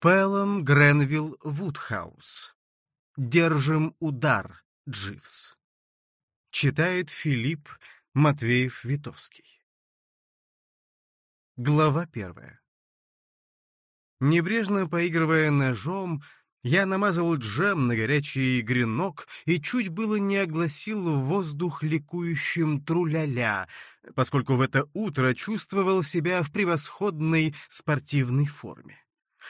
Пэлом Гренвилл Вудхаус. Держим удар, Дживс. Читает Филипп Матвеев-Витовский. Глава первая. Небрежно поигрывая ножом, я намазал джем на горячий гренок и чуть было не огласил воздух ликующим труляля, поскольку в это утро чувствовал себя в превосходной спортивной форме.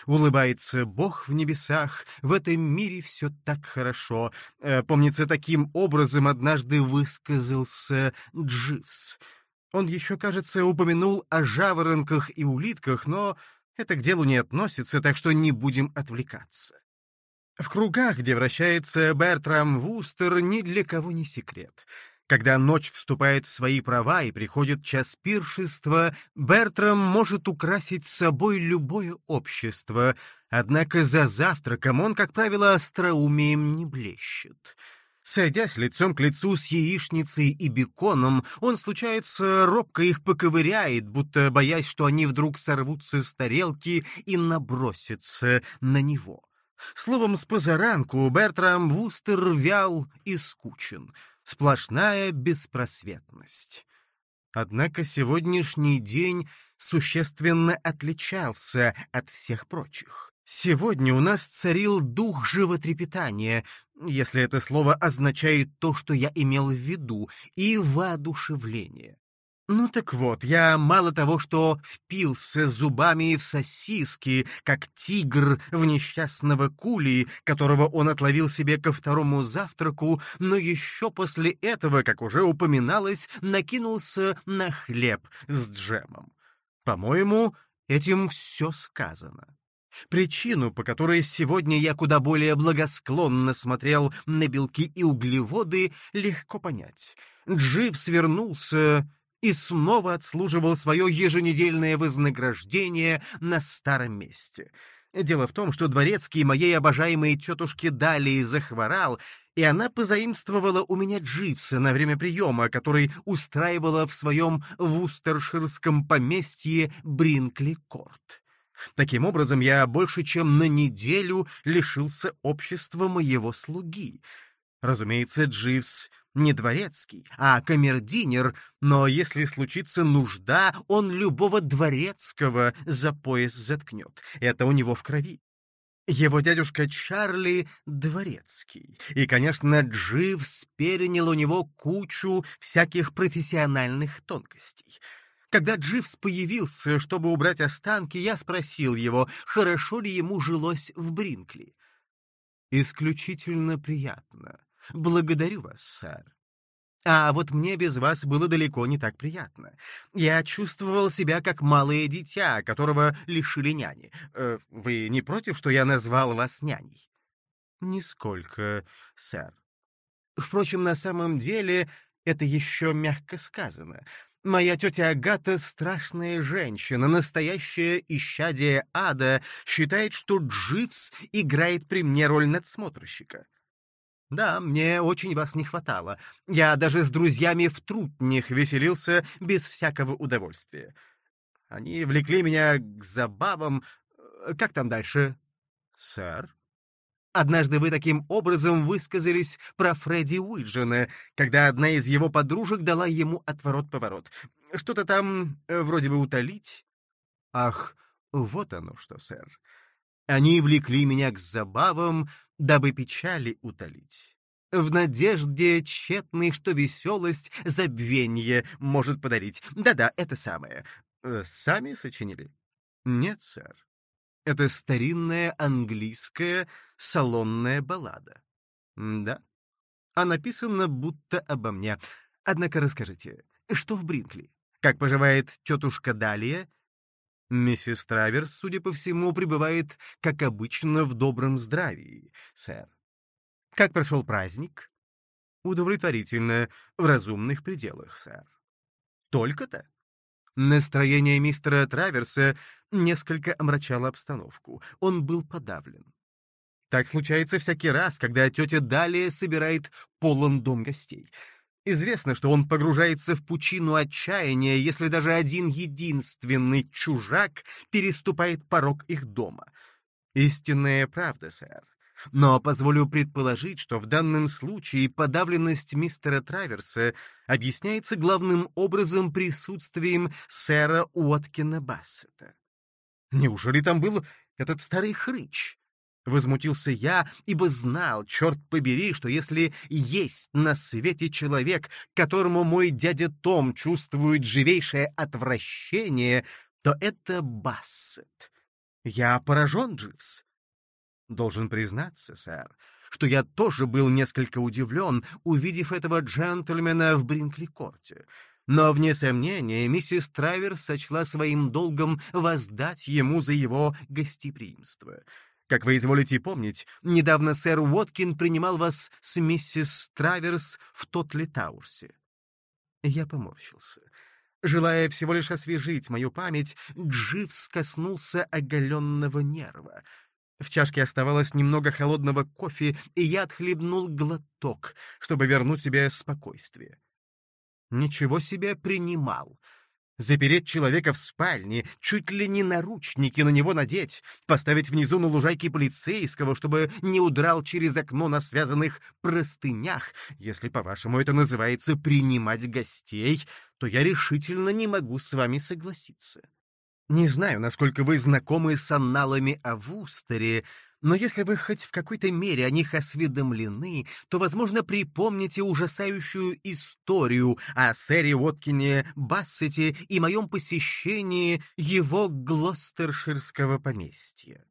Улыбается Бог в небесах, в этом мире все так хорошо. Э, помнится, таким образом однажды высказался Дживс. Он еще, кажется, упомянул о жаворонках и улитках, но это к делу не относится, так что не будем отвлекаться. В кругах, где вращается Бертрам Вустер, ни для кого не секрет. Когда ночь вступает в свои права и приходит час пиршества, Бертрам может украсить собой любое общество, однако за завтраком он, как правило, остроумием не блещет. Сойдясь лицом к лицу с яичницей и беконом, он, случается, робко их поковыряет, будто боясь, что они вдруг сорвутся с тарелки и набросятся на него. Словом, с позаранку Бертрам Вустер вял и скучен — Сплошная беспросветность. Однако сегодняшний день существенно отличался от всех прочих. Сегодня у нас царил дух животрепетания, если это слово означает то, что я имел в виду, и воодушевление. Ну так вот, я мало того, что впился зубами в сосиски, как тигр в несчастного кули, которого он отловил себе ко второму завтраку, но еще после этого, как уже упоминалось, накинулся на хлеб с джемом. По-моему, этим все сказано. Причину, по которой сегодня я куда более благосклонно смотрел на белки и углеводы, легко понять. Джив свернулся и снова отслуживал свое еженедельное вознаграждение на старом месте. Дело в том, что дворецкий моей обожаемой тетушки Далии захворал, и она позаимствовала у меня Дживса на время приема, который устраивала в своем вустерширском поместье Бринкли-Корт. Таким образом, я больше чем на неделю лишился общества моего слуги. Разумеется, Дживс не дворецкий, а камердинер, но если случится нужда, он любого дворецкого за пояс заткнет. Это у него в крови. Его дядюшка Чарли — дворецкий. И, конечно, Дживс перенял у него кучу всяких профессиональных тонкостей. Когда Дживс появился, чтобы убрать останки, я спросил его, хорошо ли ему жилось в Бринкли. «Исключительно приятно», Благодарю вас, сэр. А вот мне без вас было далеко не так приятно. Я чувствовал себя как малое дитя, которого лишили няни. Э, вы не против, что я назвал вас няней? Нисколько, сэр. Впрочем, на самом деле это еще мягко сказано. Моя тетя Агата — страшная женщина, настоящая исчадие ада, считает, что Дживс играет при мне роль надсмотрщика. Да, мне очень вас не хватало. Я даже с друзьями в трутнях веселился без всякого удовольствия. Они влекли меня к забавам. Э, как там дальше? Сэр? Однажды вы таким образом высказались про Фредди Уиджена, когда одна из его подружек дала ему отворот-поворот. Что-то там э, вроде бы утолить. Ах, вот оно что, сэр. Они влекли меня к забавам, дабы печали утолить. В надежде тщетной, что веселость забвенье может подарить. Да-да, это самое. Э, сами сочинили? Нет, сэр. Это старинная английская салонная баллада. Да. А написано будто обо мне. Однако расскажите, что в Бринкли? Как поживает тетушка Далия Миссис Траверс, судя по всему, пребывает, как обычно, в добром здравии, сэр. Как прошел праздник? Удовлетворительно, в разумных пределах, сэр. Только-то? Настроение мистера Траверса несколько омрачало обстановку. Он был подавлен. Так случается всякий раз, когда тетя Далия собирает полон дом гостей. Известно, что он погружается в пучину отчаяния, если даже один единственный чужак переступает порог их дома. Истинная правда, сэр. Но позволю предположить, что в данном случае подавленность мистера Траверса объясняется главным образом присутствием сэра Уоткина Бассета. Неужели там был этот старый хрыч? Возмутился я, ибо знал, черт побери, что если есть на свете человек, которому мой дядя Том чувствует живейшее отвращение, то это Бассет. Я поражен, Дживс. Должен признаться, сэр, что я тоже был несколько удивлен, увидев этого джентльмена в Бринкли-корте. Но, вне сомнения, миссис Траверс сочла своим долгом воздать ему за его гостеприимство. Как вы изволите помнить, недавно сэр Уоткин принимал вас с миссис Траверс в Тотли Таурсе. Я поморщился. Желая всего лишь освежить мою память, Дживс коснулся оголенного нерва — в чашке оставалось немного холодного кофе, и я отхлебнул глоток, чтобы вернуть себе спокойствие. Ничего себе принимал. Запереть человека в спальне, чуть ли не наручники на него надеть, поставить внизу на лужайке полицейского, чтобы не удрал через окно на связанных простынях. Если, по-вашему, это называется принимать гостей, то я решительно не могу с вами согласиться. Не знаю, насколько вы знакомы с анналами о Вустере, но если вы хоть в какой-то мере о них осведомлены, то, возможно, припомните ужасающую историю о сэре Уоткине Бассете и моем посещении его глостерширского поместья.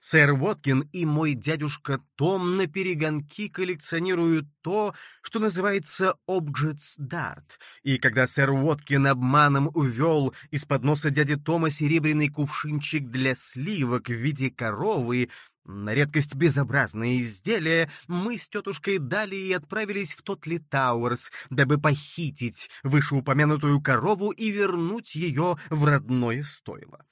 Сэр Уоткин и мой дядюшка Том на перегонки коллекционируют то, что называется «Objects Dart», и когда сэр Уоткин обманом увел из-под носа дяди Тома серебряный кувшинчик для сливок в виде коровы, на редкость безобразное изделие, мы с тетушкой далее и отправились в Тотли Тауэрс, дабы похитить вышеупомянутую корову и вернуть ее в родное стойло.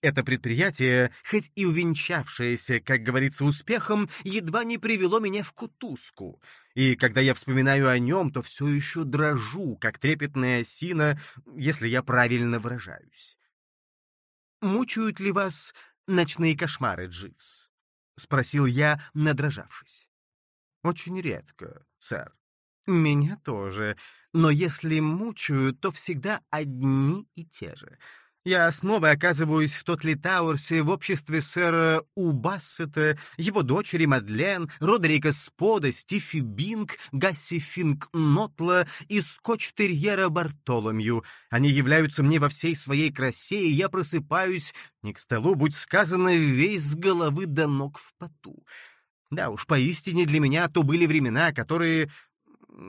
Это предприятие, хоть и увенчавшееся, как говорится, успехом, едва не привело меня в кутузку. И когда я вспоминаю о нем, то все еще дрожу, как трепетная осина, если я правильно выражаюсь. «Мучают ли вас ночные кошмары, Дживс?» — спросил я, надрожавшись. «Очень редко, сэр. Меня тоже. Но если мучают, то всегда одни и те же». Я снова оказываюсь в Тотли Тауэрсе в обществе сэра У. Бассета, его дочери Мадлен, Родерика Спода, Стифи Бинг, Гасси Финк Нотла и скотч-терьера Бартоломью. Они являются мне во всей своей красе, и я просыпаюсь, не к столу, будь сказано, весь с головы до ног в поту. Да уж, поистине для меня то были времена, которые...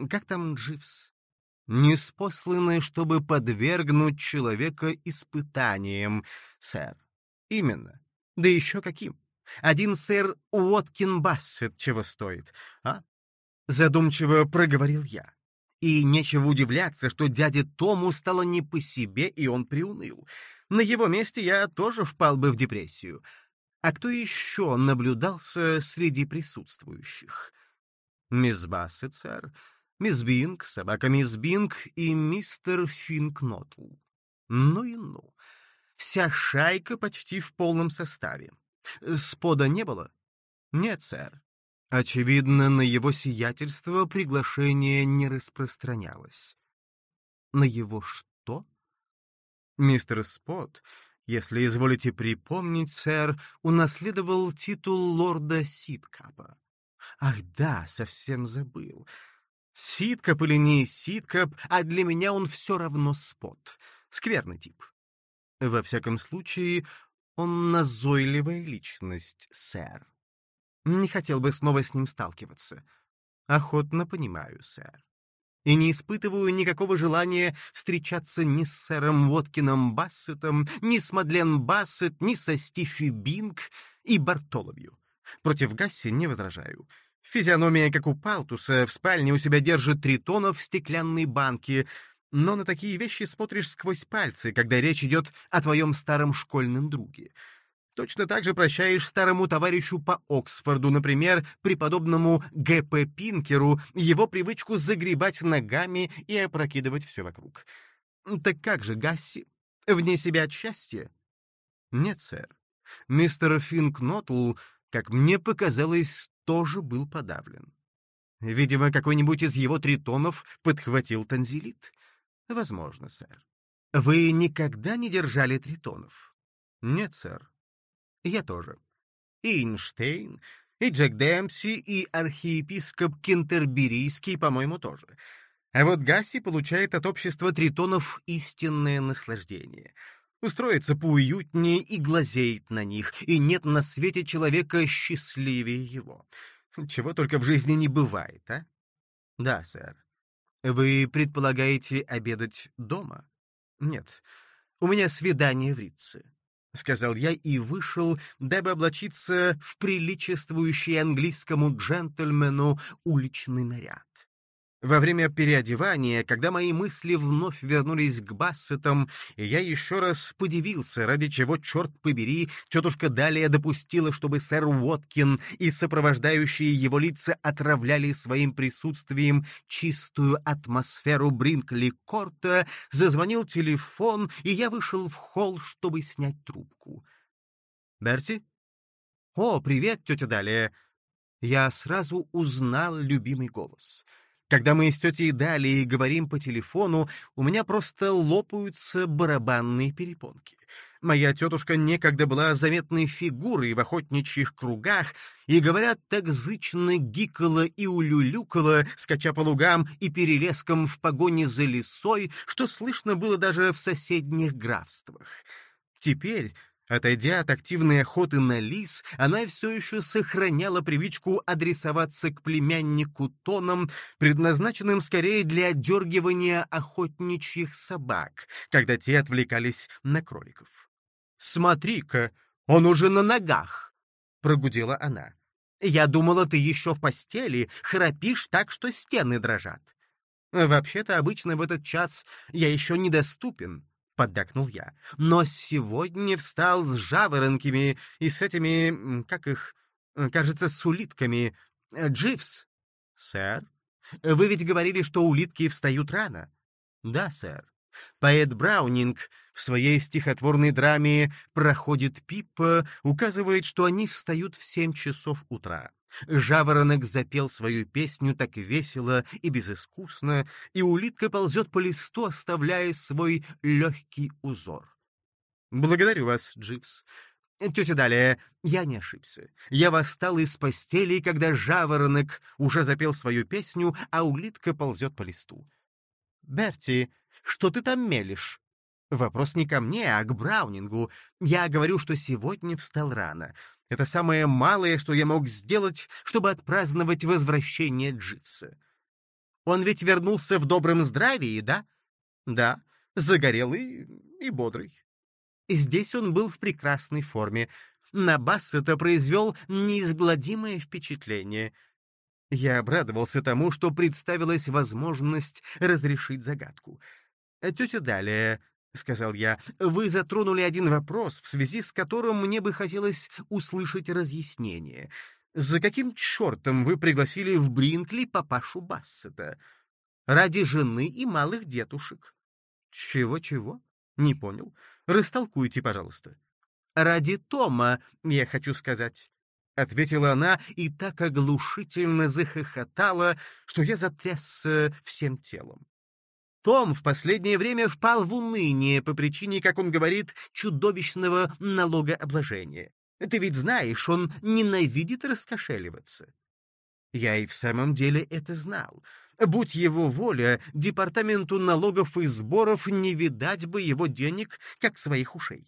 Как там Дживс? Не спосланы, чтобы подвергнуть человека испытаниям, сэр. Именно. Да еще каким. Один сэр Уоткин Бассет чего стоит, а? Задумчиво проговорил я. И нечего удивляться, что дяде Тому стало не по себе, и он приуныл. На его месте я тоже впал бы в депрессию. А кто еще наблюдался среди присутствующих? Мисс Бассет, сэр, мисс Бинг, собака мисс Бинг и мистер Финкнотл. Ну и ну. Вся шайка почти в полном составе. Спода не было? Нет, сэр. Очевидно, на его сиятельство приглашение не распространялось. На его что? Мистер Спот, если изволите припомнить, сэр, унаследовал титул лорда Ситкапа. Ах да, совсем забыл. Ситкоп или не ситкоп, а для меня он все равно спот. Скверный тип. Во всяком случае, он назойливая личность, сэр. Не хотел бы снова с ним сталкиваться. Охотно понимаю, сэр. И не испытываю никакого желания встречаться ни с сэром Уоткином Бассетом, ни с Мадлен Бассет, ни со Стифи Бинг и Бартоломью. Против Гасси не возражаю. Физиономия, как у Палтуса, в спальне у себя держит тритонов в стеклянной банке, но на такие вещи смотришь сквозь пальцы, когда речь идет о твоем старом школьном друге. Точно так же прощаешь старому товарищу по Оксфорду, например, преподобному Г.П. Пинкеру, его привычку загребать ногами и опрокидывать все вокруг. Так как же, Гасси? Вне себя от счастья? Нет, сэр. Мистер Финкнотл, как мне показалось, тоже был подавлен. Видимо, какой-нибудь из его тритонов подхватил танзелит. Возможно, сэр. Вы никогда не держали тритонов? Нет, сэр. Я тоже. И Эйнштейн, и Джек Демпси, и архиепископ Кентерберийский, по-моему, тоже. А вот Гасси получает от общества тритонов истинное наслаждение. Устроится поуютнее и глазеет на них, и нет на свете человека счастливее его. Чего только в жизни не бывает, а? Да, сэр. Вы предполагаете обедать дома? Нет. У меня свидание в Ритце. — сказал я и вышел, дабы облачиться в приличествующий английскому джентльмену уличный наряд. Во время переодевания, когда мои мысли вновь вернулись к Бассетам, я еще раз подивился, ради чего, черт побери, тетушка далее допустила, чтобы сэр Уоткин и сопровождающие его лица отравляли своим присутствием чистую атмосферу Бринкли-Корта, зазвонил телефон, и я вышел в холл, чтобы снять трубку. «Берти?» «О, привет, тетя Далия!» Я сразу узнал любимый голос — когда мы с тетей Далией говорим по телефону, у меня просто лопаются барабанные перепонки. Моя тетушка некогда была заметной фигурой в охотничьих кругах, и, говорят, так зычно гикала и улюлюкала, скача по лугам и перелескам в погоне за лесой, что слышно было даже в соседних графствах. Теперь, Отойдя от активной охоты на лис, она все еще сохраняла привычку адресоваться к племяннику тоном, предназначенным скорее для отдергивания охотничьих собак, когда те отвлекались на кроликов. «Смотри-ка, он уже на ногах!» — прогудела она. «Я думала, ты еще в постели, храпишь так, что стены дрожат. Вообще-то обычно в этот час я еще недоступен, поддакнул я. «Но сегодня встал с жаворонками и с этими, как их, кажется, с улитками. Дживс». «Сэр? Вы ведь говорили, что улитки встают рано?» «Да, сэр. Поэт Браунинг в своей стихотворной драме «Проходит Пиппа» указывает, что они встают в семь часов утра. Жаворонок запел свою песню так весело и безыскусно, и улитка ползет по листу, оставляя свой легкий узор. «Благодарю вас, Дживс. Тетя Далия, я не ошибся. Я восстал из постели, когда жаворонок уже запел свою песню, а улитка ползет по листу. Берти, что ты там мелешь?» Вопрос не ко мне, а к Браунингу. Я говорю, что сегодня встал рано. Это самое малое, что я мог сделать, чтобы отпраздновать возвращение Дживса. Он ведь вернулся в добром здравии, да? Да, загорелый и бодрый. Здесь он был в прекрасной форме. На Бассета произвел неизгладимое впечатление. Я обрадовался тому, что представилась возможность разрешить загадку. Тетя Далия, — сказал я, — вы затронули один вопрос, в связи с которым мне бы хотелось услышать разъяснение. За каким чертом вы пригласили в Бринкли папашу Бассета? Ради жены и малых детушек. Чего-чего? Не понял. Растолкуйте, пожалуйста. Ради Тома, я хочу сказать. — ответила она и так оглушительно захохотала, что я затрясся всем телом. Том в последнее время впал в уныние по причине, как он говорит, чудовищного налогообложения. Ты ведь знаешь, он ненавидит раскошеливаться. Я и в самом деле это знал. Будь его воля, департаменту налогов и сборов не видать бы его денег, как своих ушей.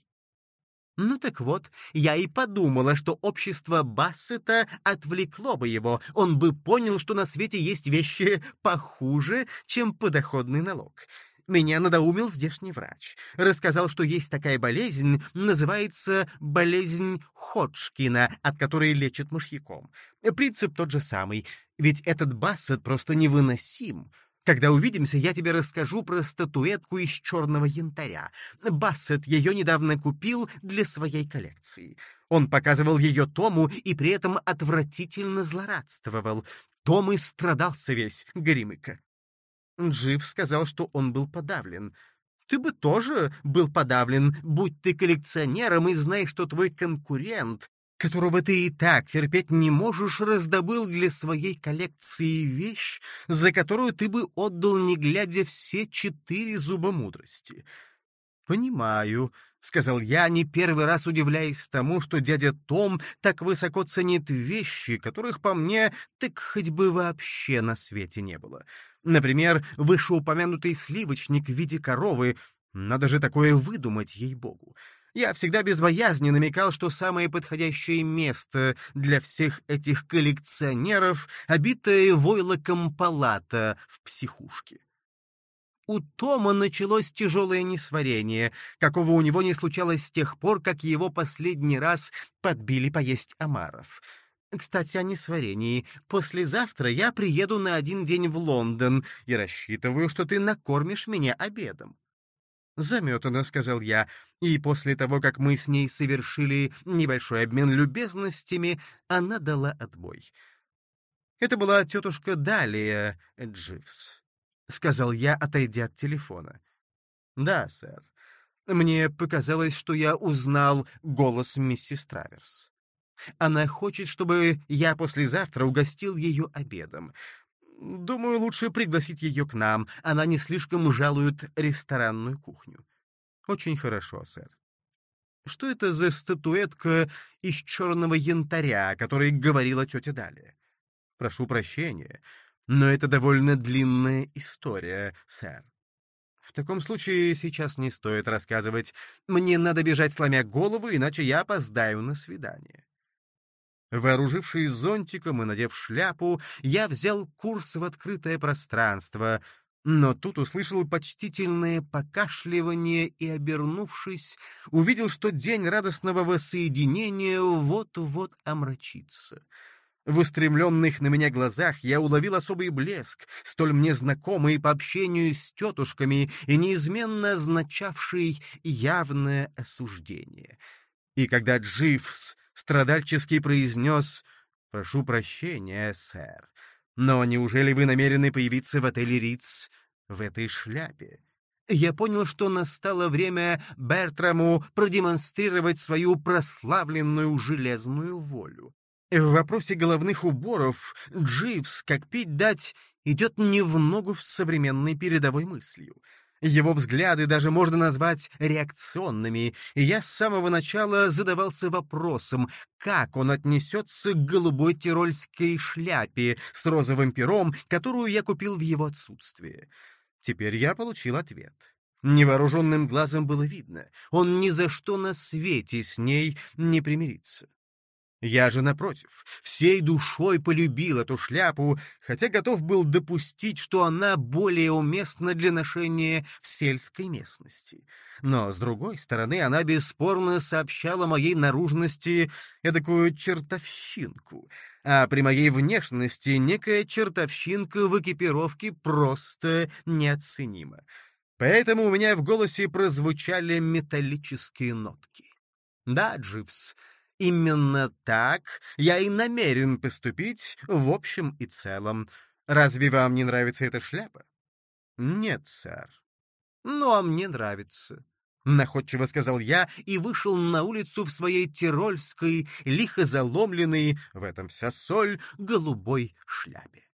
Ну так вот, я и подумала, что общество Бассета отвлекло бы его, он бы понял, что на свете есть вещи похуже, чем подоходный налог. Меня надоумил здешний врач. Рассказал, что есть такая болезнь, называется болезнь Ходжкина, от которой лечат мышьяком. Принцип тот же самый, ведь этот Бассет просто невыносим. Когда увидимся, я тебе расскажу про статуэтку из черного янтаря. Бассет ее недавно купил для своей коллекции. Он показывал ее Тому и при этом отвратительно злорадствовал. Том и страдался весь, Горемыка. Джив сказал, что он был подавлен. ты бы тоже был подавлен, будь ты коллекционером и знаешь, что твой конкурент, которого ты и так терпеть не можешь, раздобыл для своей коллекции вещь, за которую ты бы отдал, не глядя, все четыре зуба мудрости. «Понимаю», — сказал я, не первый раз удивляясь тому, что дядя Том так высоко ценит вещи, которых, по мне, так хоть бы вообще на свете не было. Например, вышеупомянутый сливочник в виде коровы. Надо же такое выдумать, ей-богу. Я всегда без боязни намекал, что самое подходящее место для всех этих коллекционеров — обитая войлоком палата в психушке. У Тома началось тяжелое несварение, какого у него не случалось с тех пор, как его последний раз подбили поесть омаров — кстати, о несварении. Послезавтра я приеду на один день в Лондон и рассчитываю, что ты накормишь меня обедом. «Заметано», — сказал я, и после того, как мы с ней совершили небольшой обмен любезностями, она дала отбой. Это была тетушка Далия Дживс, — сказал я, отойдя от телефона. «Да, сэр. Мне показалось, что я узнал голос миссис Траверс». Она хочет, чтобы я послезавтра угостил ее обедом. Думаю, лучше пригласить ее к нам. Она не слишком жалует ресторанную кухню. Очень хорошо, сэр. Что это за статуэтка из черного янтаря, о которой говорила тетя Далия? Прошу прощения, но это довольно длинная история, сэр. В таком случае сейчас не стоит рассказывать. Мне надо бежать, сломя голову, иначе я опоздаю на свидание. Вооружившись зонтиком и надев шляпу, я взял курс в открытое пространство, но тут услышал почтительное покашливание и, обернувшись, увидел, что день радостного воссоединения вот-вот омрачится. В устремленных на меня глазах я уловил особый блеск, столь мне знакомый по общению с тетушками и неизменно означавший явное осуждение. И когда Дживс страдальчески произнес «Прошу прощения, сэр, но неужели вы намерены появиться в отеле Риц в этой шляпе?» Я понял, что настало время Бертраму продемонстрировать свою прославленную железную волю. В вопросе головных уборов Дживс, как пить дать, идет не в ногу с современной передовой мыслью. Его взгляды даже можно назвать реакционными, и я с самого начала задавался вопросом, как он отнесется к голубой тирольской шляпе с розовым пером, которую я купил в его отсутствие. Теперь я получил ответ. Невооруженным глазом было видно, он ни за что на свете с ней не примирится. Я же, напротив, всей душой полюбил эту шляпу, хотя готов был допустить, что она более уместна для ношения в сельской местности. Но, с другой стороны, она бесспорно сообщала моей наружности эдакую чертовщинку, а при моей внешности некая чертовщинка в экипировке просто неоценима. Поэтому у меня в голосе прозвучали металлические нотки. Да, Дживс, — Именно так я и намерен поступить в общем и целом. Разве вам не нравится эта шляпа? Нет, сэр. Ну, а мне нравится. Находчиво сказал я и вышел на улицу в своей тирольской, лихо заломленной, в этом вся соль, голубой шляпе.